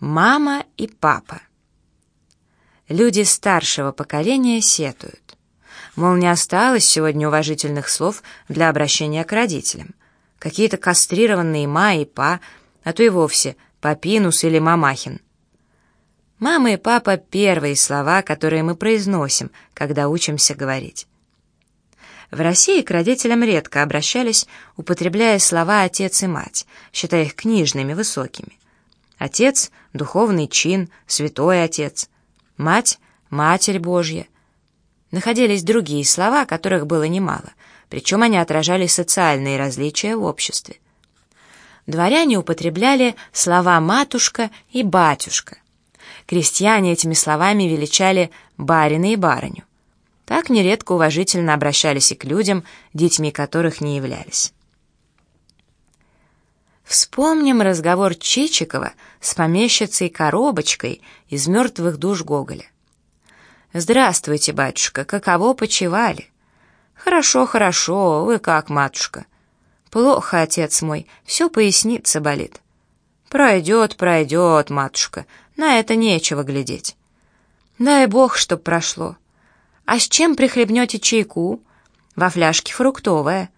Мама и папа. Люди старшего поколения сетуют. Мол, не осталось сегодня уважительных слов для обращения к родителям. Какие-то кастрированные ма и па, а то и вовсе папинус или мамахин. Мама и папа — первые слова, которые мы произносим, когда учимся говорить. В России к родителям редко обращались, употребляя слова «отец» и «мать», считая их книжными, высокими. Отец — духовный чин, святой отец. Мать — Матерь Божья. Находились другие слова, которых было немало, причем они отражали социальные различия в обществе. Дворяне употребляли слова «матушка» и «батюшка». Крестьяне этими словами величали барина и барыню. Так нередко уважительно обращались и к людям, детьми которых не являлись. Вспомним разговор Чичикова с помещицей Коробочкой из «Мертвых душ Гоголя». «Здравствуйте, батюшка, каково почевали?» «Хорошо, хорошо, вы как, матушка?» «Плохо, отец мой, все поясница болит». «Пройдет, пройдет, матушка, на это нечего глядеть». «Дай бог, чтоб прошло». «А с чем прихлебнете чайку?» «Во фляжке фруктовая».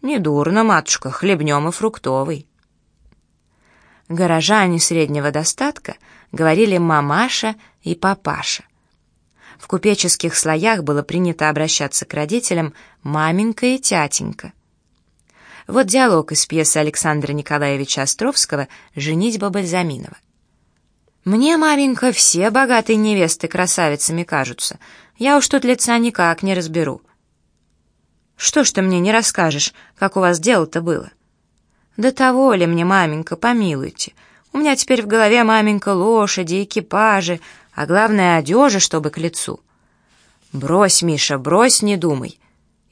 «Недурно, матушка, хлебнем и фруктовый». Горожане среднего достатка говорили «мамаша» и «папаша». В купеческих слоях было принято обращаться к родителям «маменька» и «тятенька». Вот диалог из пьесы Александра Николаевича Островского «Женитьба Бальзаминова». «Мне, маменька, все богатые невесты красавицами кажутся. Я уж тут лица никак не разберу. Что ж ты мне не расскажешь, как у вас дело-то было? Да того ли мне, маменька, помилуйте. У меня теперь в голове, маменька, лошади, экипажи, а главное, одежа, чтобы к лицу. Брось, Миша, брось, не думай.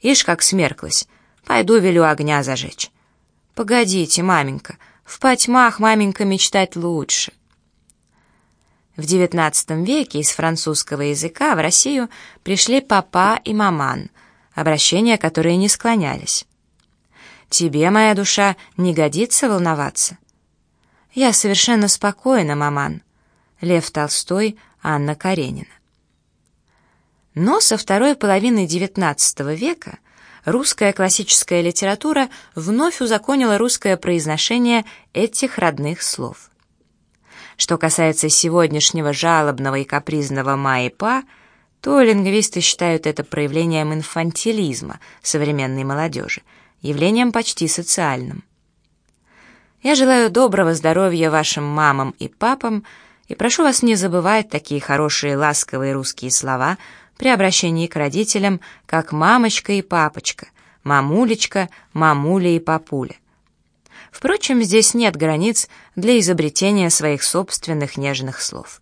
Ишь, как смерклась. Пойду велю огня зажечь. Погодите, маменька, в потьмах, маменька, мечтать лучше. В XIX веке из французского языка в Россию пришли папа и маман — обращения, которые не склонялись. «Тебе, моя душа, не годится волноваться?» «Я совершенно спокойна, маман». Лев Толстой, Анна Каренина. Но со второй половины XIX века русская классическая литература вновь узаконила русское произношение этих родных слов. Что касается сегодняшнего жалобного и капризного «ма» и «па», то лингвисты считают это проявлением инфантилизма современной молодежи, явлением почти социальным. Я желаю доброго здоровья вашим мамам и папам и прошу вас не забывать такие хорошие ласковые русские слова при обращении к родителям, как мамочка и папочка, мамулечка, мамуля и папуля. Впрочем, здесь нет границ для изобретения своих собственных нежных слов.